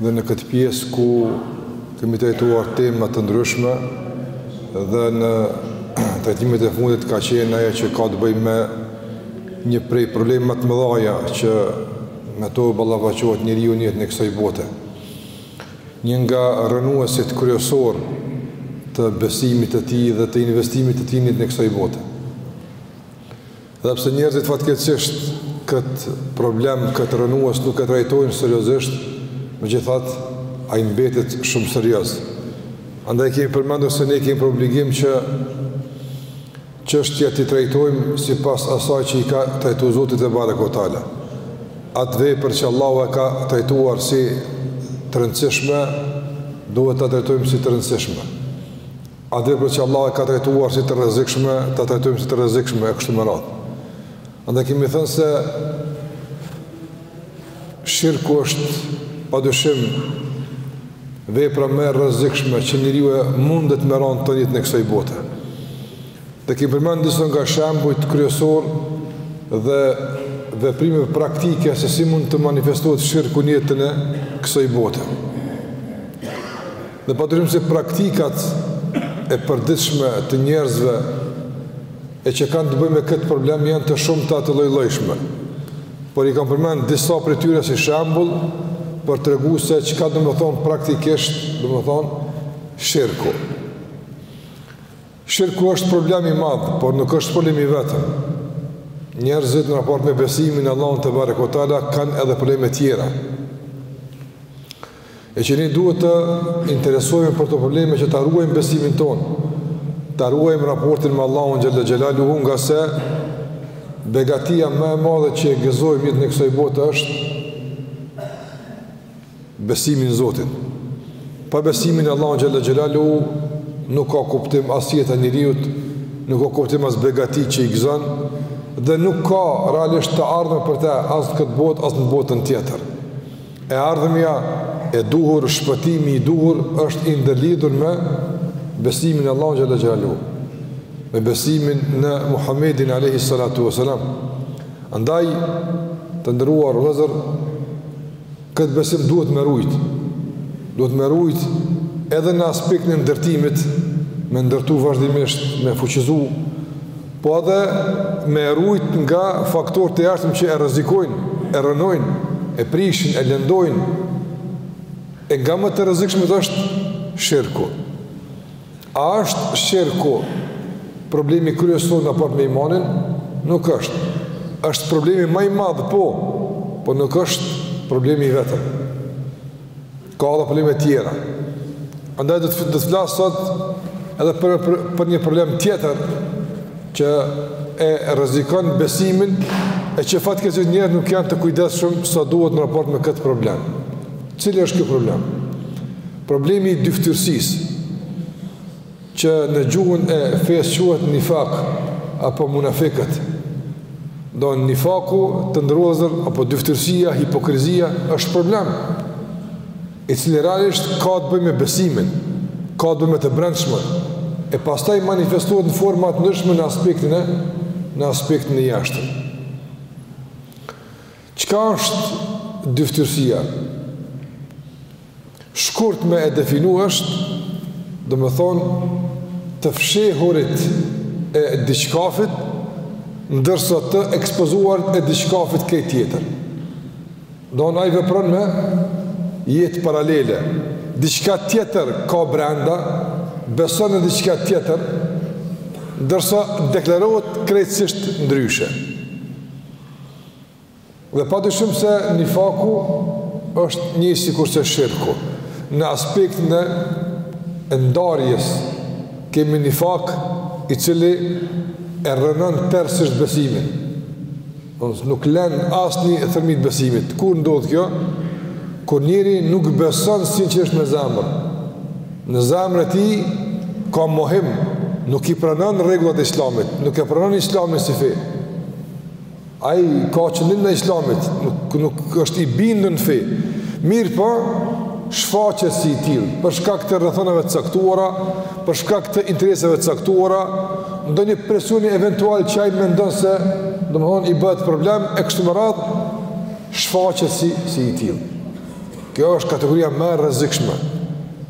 Dhe në këtë pjesë ku kemi trajtuar tema të ndryshme dhe në trajtimet e fundit ka qenë ajo që ka të bëjë me një prej problemeve ma të mëdhaja që me to ballafaqohet njeriu në jetën e kësaj bote. Një nga rrënuesit kryesorë të besimit të tij dhe të investimit të tij në jetën e kësaj bote. Edhe pse njerëzit fatkeqësisht këtë problem, këtë rrënues nuk e trajtojnë seriozisht, megjithatë ai mbetet shumë serioz. Andaj kemi përmendur se ne kemi për obligim që çështjet t'i trajtojmë sipas asaj që i ka trajtu Zoti tebareke ve teala. Atë vepër që Allahu e ka trajtuar si të rëndësishme, duhet ta trajtojmë si të rëndësishme. Atë vepër që Allahu e ka trajtuar si të rrezikshme, ta trajtojmë si të rrezikshme e kështu me radhë. Andaj kemi thënë se shirku është padyshim vepra më e rrezikshme që njeriu mundet me ra në të në jetën e kësaj bote. Dhe kemi përmend disa nga shembujt kryesorë dhe veprime praktike se si mund të manifestohet shirku në jetën e kësaj bote. Dhe padyshim se praktikat e përditshme të njerëzve e që kanë të bëjnë me këtë problem janë të shumta të llojllojshme. Por i kam përmend disa prej tyre si shembull për tregu se çka domethënë praktikisht, domethënë shirku. Shirku është problem i madh, por nuk është problem i vetëm. Njerëzit në raport me besimin në Allahun tebareke ve teala kanë edhe probleme tjera. E që ne duhet të interesohemi për këto probleme që ta ruajmë besimin tonë, ta ruajmë raportin me Allahun xhelle xhelaluhu, ngase begatia më e madhe që e gëzojmë në jetën e kësaj bote është besimi në Zotin. Pa besimin në Allahun xhelle xhelaluhu nuk ka kuptim as jeta e njeriut, nuk ka kuptim as begatitë që i gëzon dhe nuk ka realisht të ardhme për të as në këtë botë as në botën tjetër. E ardhmja e duhur, shpëtimi i duhur është i ndërlidhur me besimin në Allahun xhelle xhelaluhu, me besimin në Muhamedin alejhi salatu ve selam. Andaj të nderuar vëllezër, këtë besim duhet me rujt. Duhet me rujt edhe në aspektin e ndërtimit, me ndërtu vazhdimisht, me fuqizu po edhe me e rujt nga faktorë të jashtëm që e rrezikojnë, e rrënojnë, e prishin, e lëndojnë, e nga më të rrezikshmet është shirku. A është shirku problemi kryesor në raport me imanin? Nuk është. është problemi ma i madh, po, po nuk është problemi i vetëm. Ka edhe probleme tjera. Andaj do të do të flas sot edhe për, për për një problem tjetër që e rrezikon besimin e që fatkeqësisht njerëzit nuk janë të kujdesshëm sa duhet në raport me këtë problem. Cili është ky problem? Problemi i dyftyrësisë. që në gjuhën e fesë quhet nifak apo munafikët. Domethënë nifaku të nderuar apo dyfytyrësia, hipokrizia, është problem. I cili realisht ka të bëjë me besimin, ka të bëjë me të brendshmen, e pastaj manifestohet në forma të ndryshme në aspektin e në aspektin e jashtëm. Çka është dyftyrësia? Shkurt me e definu është, domethonë, të fshehurit e diçkafit, ndërsa të ekspozuarit e diçkafit krejt tjetër. Domethonë ai vepron me jetë paralele. Diçka tjetër ka brenda, beson në diçka tjetër, ndërsa deklarohet krejtësisht ndryshe. Dhe pa dyshim se nifaku është një sikurse shirku. Në aspektin e ndarjes kemi nifak i cili e rrënon tërësisht besimin. Nuk len asnjë thërmi t'besimit. Kur ndodh kjo? Kur njeri nuk beson sinqerisht me zemër. Në zemrën e tij ka mohim, nuk i pranon rregullat e islamit, nuk e pranon islamin si fe. Ai ka qëllim në islamit, nuk, nuk është i bindur në fe. Mirëpo, shfaqet si i tillë, për shkak të rrethonave të caktuara, për shkak të interesave të caktuara, ndonjë presioni eventual që ai mendon se domthon i bëhet problem e kështu me radhë, shfaqet si si i tillë. Kjo është kategoria më e rrezikshme.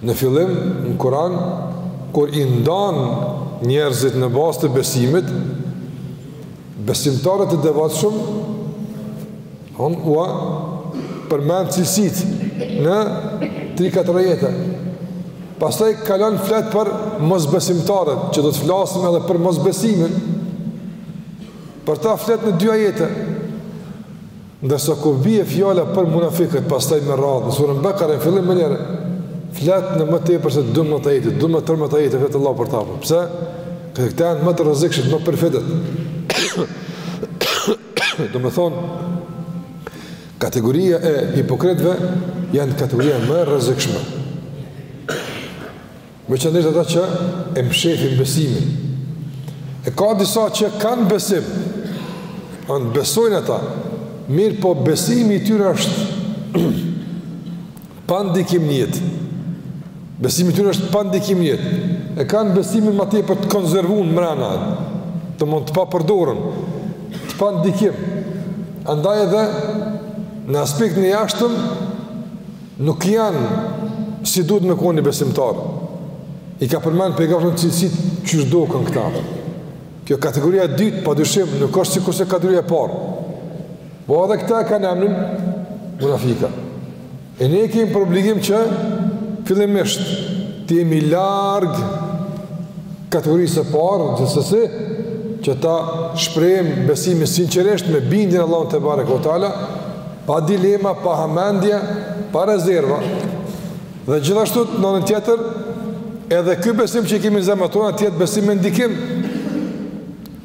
Në fillim, në Kur'an, kur i ndan njerëzit në bazë të besimit, besimtarët e devotshëm ai ua përmend cilësitë në 3-4 ajete. Pastaj kalon flet për mosbesimtarët, që do të flasim edhe për mosbesimin. Për ta flet në dy ajete. Ndërsa kur bie fjala për munafiqët pastaj me radhë në suren Bekare në fillim mënyrë flet në më tepër se 12 ajete, 12-13 ajete flet Allahu për ta. Pse? Se këta janë më të rrezikshmit, më perfidët. Domethonë kategoria e hipokritëve janë kategoria më e rrezikshme. Veçanërisht ata që e mshefin besimin. E, ka disa që kanë besim, a në, besojnë ata, mirëpo besimi i tyre është pa ndikim n'jetë. Besimi i tyre është pa ndikim n'jetë. E kanë besimin ma tepër të konzervum mrena, domethonë të papërdorun, të pa ndikim. Andaj edhe në aspektin e jashtëm, Nuk janë si duhet me konë besimtarë. I ka përmend pejgamberi cilësitë qysh do jenë këta. Kjo kategoria e dytë, pa dyshim, nuk është sikurse kategoria e parë. Po edhe këta e kanë emnin munafika. E ne kemi për obligim që fillimisht të jemi larg kategorisë e parë, gjithsesi, që ta shprehim besimin sinqerisht me bindje n'Allahun tebareke ue teala, pa dilema, pa hamendje, pa rezerva. Dhe gjithashtu në anën tjetër, edhe ky besim që kemi në zemrat tona të jetë besim me ndikim,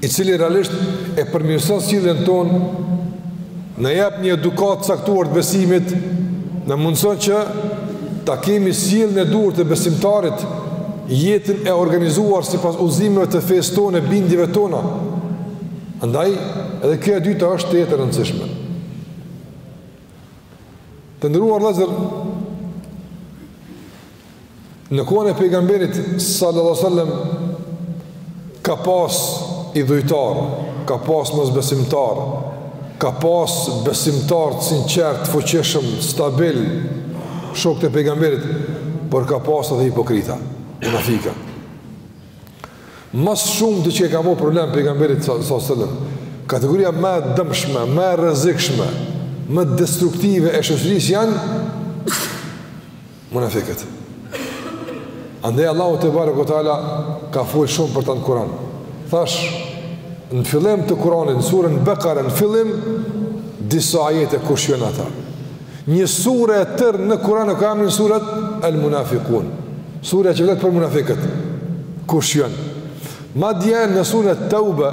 i cili realisht e përmirëson sjelljen tonë, na jep një edukatë t'caktuar të besimit, na mundëson që ta kemi sjelljen e duhur të besimtarit, jetën e organizuar sipas udhëzimeve të fesë tonë e bindjeve tona. Andaj, edhe kjo e dyta është tejet e rëndësishme. Të nderuar vllezër, në kohën e pejgamberit sallallahu sallam, ka pas idhujtarë, ka pas mosbesimtarë, ka pas besimtarë të sinqertë, të fuqishëm, stabilë, shokët e pejgamberit, por ka pas edhe hipokrita, munafika. Ma s'shumti që i kan bo problem pejgamberit sa sa selam. Kategoria më e dëmshme, më e rrezikshme, më destruktive e shoqërisë janë munafiqët. Andaj Allahu tebareke ue teala ka fol shumë për ta në Kur'an. Thash në fillim të Kur'anit, në suren Bekare, në fillim disa ajete kush janë ata. Një sure e tërë në Kur'an e ka emrin surat El Munafikun. Surja që flet për munafikët. Kush janë? Madje në surat Tauba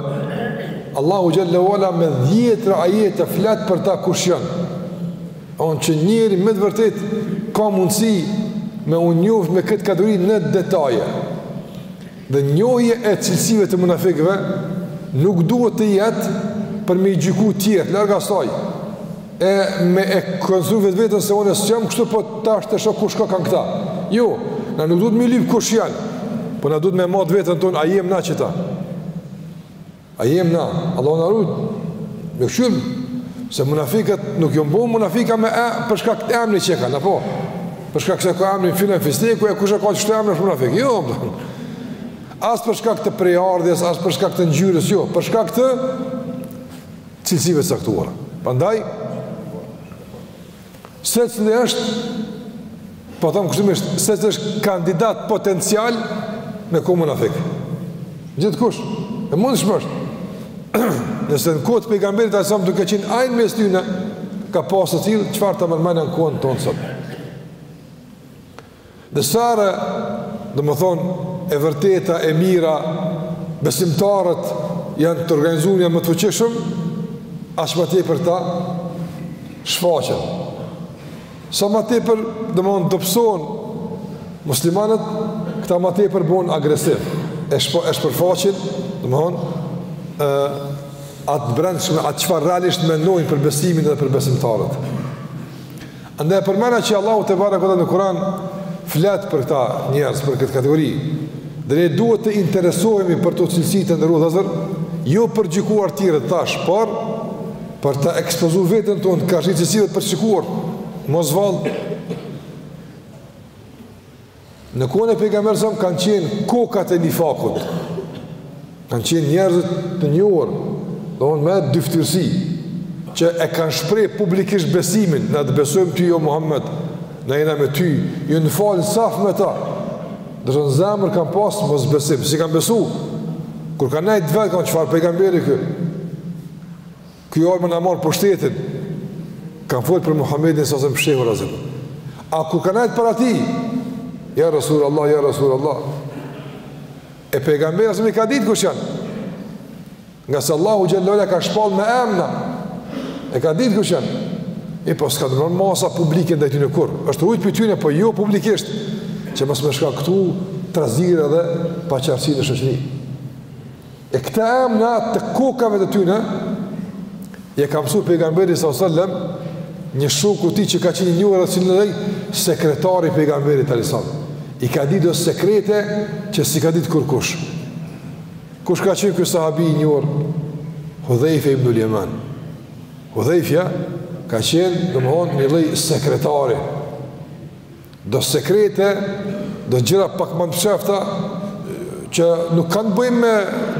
Allahu xhele ue ala me dhjetra ajete flet për ta kush janë. Ashtu që njeri me të vërtetë ka mundësi me u njoft me këtë kategori në detaje. Dhe njohje e cilësive të munafikëve nuk duhet të jetë për me i gjyku tjerët, larg saj, e me e konsideru vetveten se unë s'jam kështu po tash të shoh kush ka kanë këta. Jo, na nuk duhet me i lypë kush janë, po na duhet me matë veten tonë, a jem na qeta. A jem na, Allahu na rujt, me kqyrë, se munafikët nuk janë bo munafika me e, për shkak të emnit që e kanë, apo? Për shkak se ka emnin filan fisteku, e kush e ka kështu emnin është munafik, jo, për. As për shkak të prejardhjes, as për shkak të ngjyrës, jo, për shkak të cilësive të caktuara. Prandaj, Secili është, po thom kushtimisht, secili është kandidat potencial me konë munafik. Gjithkush, e mundshme është. Nëse në kohë të pejgamberit, a.s. duke qenë ai në mes tyne, ka pasë të tillë, çfarë të themi ne në kohën tonë sot. Derisa, domethënë, e vërteta, e mira, besimtarët janë të organizuar, janë më të fuqishëm, aq më tepër ata shfaqen. Sa më tepër, domethënë, dobësohen muslimanët, këta më tepër bëhen agresivë, e shpërfaqin, domethënë, atë brendshme, atë çfarë realisht mendojnë për besimin dhe për besimtarët. Andaj e përmena që Allahu tebareke ve teala në Kuran flet për këta njerëz, për këtë kategori. Dhe ne duhet të interesohemi për këto cilësi, të nderuar vëllezër, jo për gjykuar tjerët tash, por për të ekspozu veten tonë, karshi cilësive dhe për shikuar, mos vallë. Në kohën e pejgamberit a.s. kanë qenë kokat e nifakut. Kanë qenë njerëzit të njohur, domethonë me dyftyrësi, që e kanë shpreh publikisht besimin, na të besojmë ty ja Muhammed, na jena me ty, janë falë në saf me ta. Ndërsa në zemër kanë pasë mosbesim, s'i kanë besu, kur kanë nejtë vetë, kanë, çfarë pejgamberi ky. Ky erdh me na marrë pushtetin. Kanë folë për Muhamedin s.a.s. fshehurazi. A kur kanë nejt para ti? Ja Rasul Allah, ja Rasul Allah. E pejgamberi a.s. e ka ditë kush janë. Ngase Allahu xhelle ve ala e ka shpalë me emna. E ka ditë kush janë. E po s'ka ndërmarrë masa publike ndaj tyne kurrë. është rujtë prej tyne, po jo publikisht. Që mos me shkaktu, trazire dhe paqartësi në shoqëri. E këta emna të kokave të tyne, ia ka mësu pejgamberi s.a.s., një shokut tij që ka qenë i njohur si një lloj sekretari i pejgamberit alejhi selam. I ka ditë do sekrete që s'i ka ditë kurkush. Kush ka qenë ky sahabi i njohur? Hudhejfe ibnul Jeman. Hudhejfja ka qenë, domethonë, një lloj sekretari. do sekrete, do gjëra pak më të mshefta, që nuk kanë të bëjnë me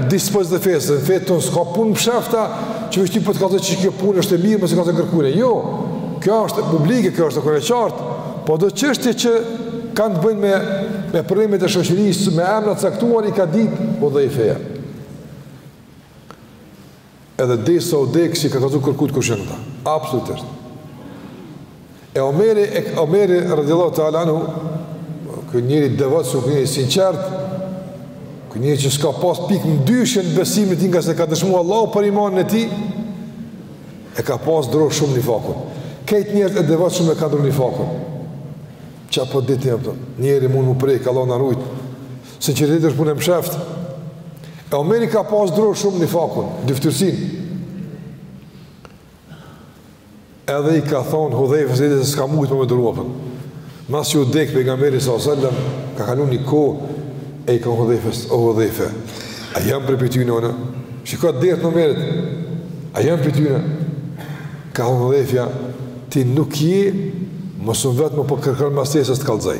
dispozitat e fesë, në fetë tonë s'ka punë të mshefta, që veç ty po të kallzoj që kjo punë është e mirë, mos e kallzo kërkun. Jo, kjo është publike, kjo është krejt e qartë, po do çështje që kanë të bëjnë me, me problemet e shoqërisë, me emna caktuar i ka ditë Hudhejfeja. Edhe dej sa u dek s'i ka kallzu kërkujt kush janë këta. Absolutisht. E Omeri, e Omeri radijallahu teala anhu, ky njeri i devotshëm, ky njeri i sinqertë, ky njeri që s'ka pas pikë dyshimi n'besimin e tij ngase ka dëshmu Allahu për imanin e tij, e ka pas dro shumë nifakun. Krejt njerëzit e devotshëm e kanë dro nifakun. Ça po ditni, njeri mund m'u prek, Allahu na rujtë, Sinqeriteti është punë e msheftë. E Omeri ka pas dro shumë nifakun, dyftyrësinë. Edhe i ka thonë Hudhejfes edhe se s'ka mujtë ma me duru, a kupton. Mas që u dekë Pejgamberi s.a.s. ka kalu një kohë e i ka thonë Hudhejfes, o Hudhejfe, a jam prej, prej tyne unë? Shiko dertin e Omerit, a jam prej tyne? Ka thonë Hudhejfja, ti nuk je, mos më vet ma për kërkon, mas teje s'të kallzoj.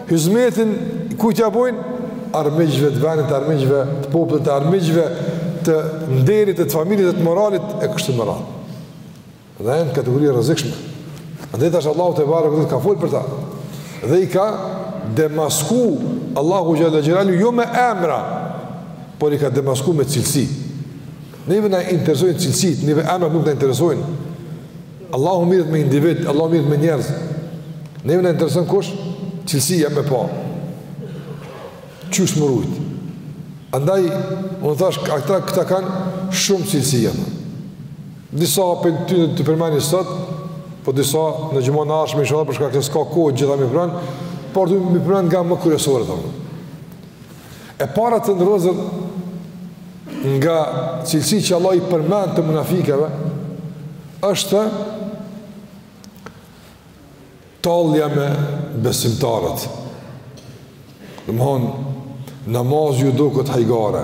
Hizmetin kujt ja bojnë? Armiqve të vendit, armiqve të popullit, armiqve të nderit, të familjes, të moralit e kështu me radhë. Dhe janë kategori e rrezikshme. Andaj tash Allahu tebareke ve teala ka fol për ta. Dhe i ka demasku Allahu xhel-le xhelaluhu jo me emra, por i ka demasku me cilësi. Neve na interesojnë cilësitë, neve emrat nuk na interesojnë. Allahu mirret me individë, Allahu mirret me njerëz. Neve na intereson kush, cilësia me pa. Qysh m'u rujt. Andaj, unë thash, këta, këta kanë shumë cilësia. Disa prej tyne t'i përmeni sot, po disa në xhumanë e ardhshme, inshallah, për shkak se s'ka kohë gjitha m'i përmen, por du m'i përmen nga më kryesoret. E para të nderuar vëllezër nga cilësitë që Allahu i përmend të munafikëve është tallja me besimtarët. Domethonë, namazi ju doket hajgare.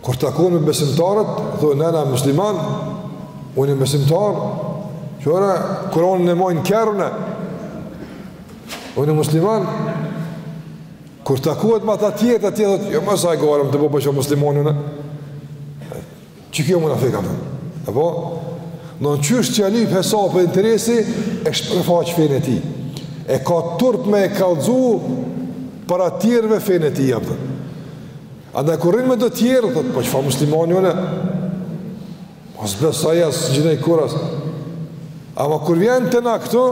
Kur takohen me besimtarët, thonë na jena muslimanë, unë jam besimtar, qe Kur'anin e maj n'kerr unë. Unë jam musliman. Kur takohet me ata të tjerë, ata thotë, "Jo, more, hajgare po bëj me muslimanë." Qikjo munafik atë? Apo në, në qoftë që e lyp hesapi, interesi, e shpërfaq fenë e tij. E ka turp me e kallzu para tjerve fenë e tij, a kupton. Andaj kur rrin me do tjerë, thot, po çfarë muslimani une? S'po besoj asgjë unë kurrsesi. Ama kur vjen te na këtu,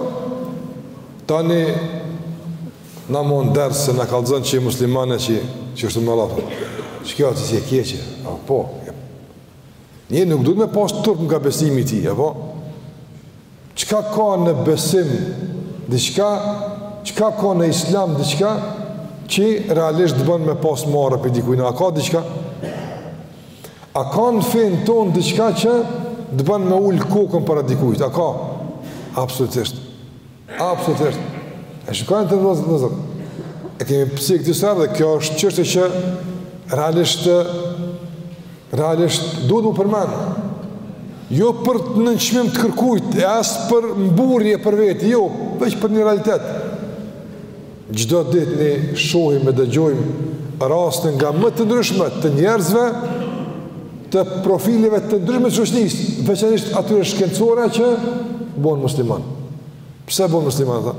tani na mundohet e na kallzon që është musliman që, që është më rafë. Që kjo është veti e keqe? A po? Njeri nuk duhet me pas turp nga besimi i tij, a po? Çka ka në besim diçka, çka ka në islam diçka që realisht të bën me pas marre prej dikujna, a ka diçka? A ka në fenë tonë diçka që të bën me ul kokën para dikujt, a ka? Absolutisht, absolutisht. E shikojmë të nëzët, nëzët. E kemi pësi e këti sërë dhe kjo është çështje që realisht Realisht, duhet m'u përmend, jo për nënçmim të kërkujt, e as për mburrje për vete, jo, veç për një realitet. Çdo ditë ne shohim e dëgjojmë raste nga më të ndryshme të njerëzve, të profileve të ndryshme të shoqnisë, veçanërisht atyre shkencore që bohen musliman. Pse bohen musliman ata?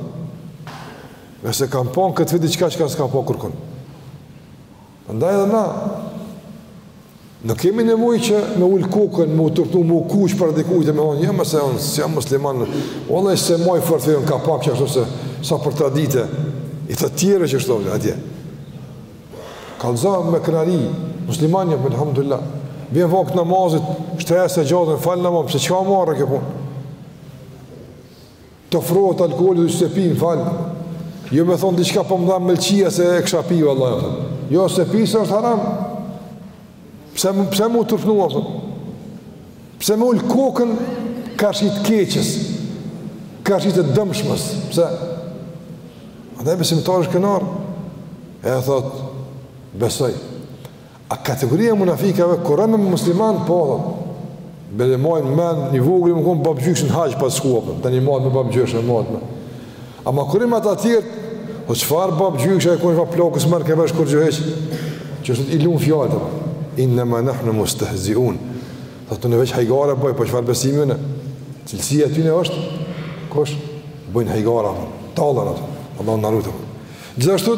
Nëse kanë pa këtu diçka që s'e kanë pa kërkun? Prandaj edhe na nuk kemi nevojë që me ul kokën, me u turpnu, me u skuq para dikujt me thonë, "Jam se unë jam musliman." Wallahi se moj fort ka pak që ashtu se sa për traditë. I të tjerë që ashtu atje. Kallzo me krenari, musliman jam elhamdulilah. Vjen vakti i namazit, shtroje sexhaden, fal namaz, pse çka marre kjo punë? Të ofrohet alkooli "s'e pi, më fal", jo me thonë diçka po më dhemb mëlçia se e kisha pi valla. Jo, s'e pi se është haram. Pse, pse m'u turpnua? Pse me ul kokën karshi të keqes, karshi të dëmshmes, pse? Andaj besimtari është krenar. E thotë, besoj. A kategoria e munafikëve, kur rrinë me musliman, po, dhe, e mbaj mend, në vogli më ka kon babgjyshi në haxh pas shkua, për, të një majnë me babgjyshin në majnë me. Ama kur rrin me ata tjerët, o çfarë babgjyshi, a e konë fa plakës mërë, ke vesh kur gjyheqë, që është i lumë fjallë, inë në më nëhë në mos të hëzi unë, dhe të në veç hajgare bëjë, po çfarë besimi në, cilësia e tyne është, kosh, bëjnë hajgare, tallen ata, Allahu na ruajt. Gjithashtu,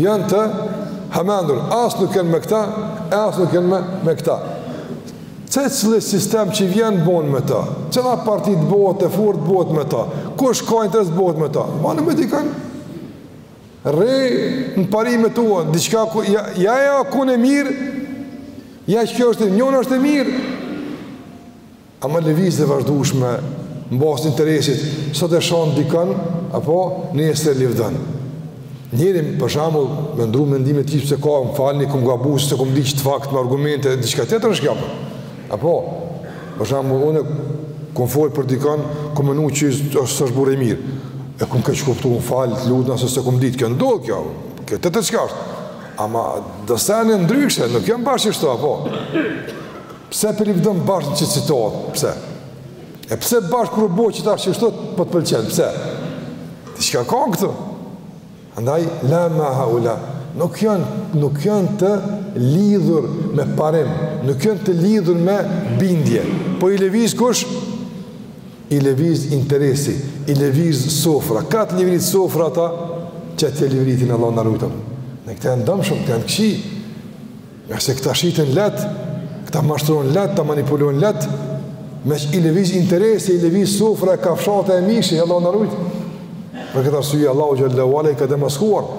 Janë të hamendur, as nuk janë me këta, e as nuk janë me, me këta. Cili sistem që vjen bohen me ta. Cila parti bohet e fortë, bohet me ta. Kur ka interes bohet me ta. Banu me dikan, rri në parimet tua, diçka ku, ja, ja, ja, ku në mirë, ja që kjo është e njën është e mirë. Ama lëvizje e vazhdushme, në bazë interesit, sot e shan dikën, apo nesër e livdon. Njeri, për shembull, me ndrru mendimin qi pse ka, më falni, kom gabu, s'e kom ditë këtë fakt, me argumente, dhe diçka tjetër është kjo, po. Apo, për shembull, unë kom folë për dikën, kom menu që është burrë i mirë. E kom keqkuptu, më fal, të lutna, se s'e kom ditë, kjo ndodh kjo, kjo tjetër çka është. Ama, do sene ndryshe, nuk janë bash qishtu, apo. Pse po e livdon bash këtë që citohet? Pse? E pse bash kur e bojnë qitash qishtu, po të pëlqen? Pse? Ti çka ka këtu? Andaj, la ma ha u la. Nuk janë, nuk janë të lidhur me parim, nuk janë të lidhur me bindje. Po i lëviz kush? I lëviz interesi, i lëviz sofra. Kah të livrit sofra, ata qatje livritin, Allah na rujt. Këta janë të dëmshëm, këta janë të këqij, Ngase këta shiten lehtë, këta mashtrojnë lehtë, këta manipulojnë lehtë, meqë i lëviz interesi, i lëviz sofra, kafshata e mishit, Allah na rujt. Për këtë arsye, Allahu xhelle ve ala i ka demaskuar,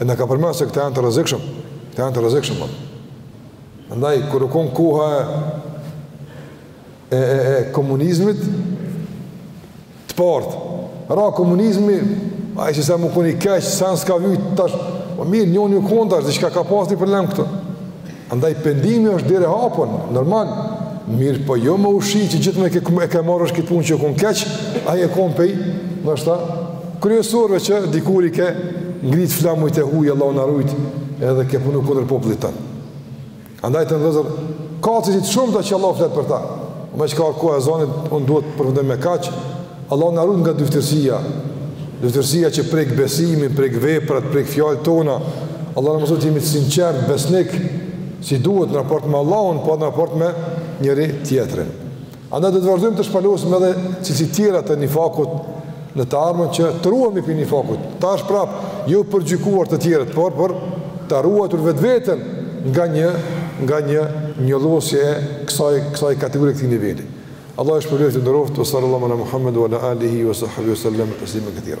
e na ka përmend se këta janë të rrezikshëm, këta janë të rrezikshëm. Andaj, kur u kon koha e e, e, e komunizmit të parët. Ra komunizmi, ai sistem u kon i keq, sen s'ka vyjt, tash, o po mirë, njëni u kon tash, diçka ka pas një problem këtu. Andaj, pendimi është derë e hapun, normal, mirëpo jo me u shit që gjithmonë ke, e ke marrë vesh këtë punë që u kon keq, a je kon pej, ndoshta, kryesorëve që dikur i ke ngritë flamujt e huj, Allah na rujt, edhe ke punu kundër popullit tënd. Andaj të nderuar, ka cilësi të shumta që Allahu flet për ta. Po meqë koha e ezanit, unë duhet të përfundoj me kaq. Allah na rujt nga dyfytyrësia, dyfytyrësia që prek besimin, prek veprat, prek fjalët tona. Allah na mundësoft të jemi të sinqertë, besnik, si duhet në raport me Allahun, po në raport me njëri-tjetrin. Andaj do të vazhdojmë të shpalosim edhe cilësi tjera të nifakut në të ardhmen që të ruhemi pej nifakut. Tash prapë, jo për gjykuar të tjerët, por për të ruatur vetveten nga një, nga një njollosje e kësaj, kësaj kategorie, këtij niveli. Allah ju shpërbleftë, ju nderoftë, wa sallallahu ala Muhammedu ala alihi wa sahbihi wa sallam teslimen kethira.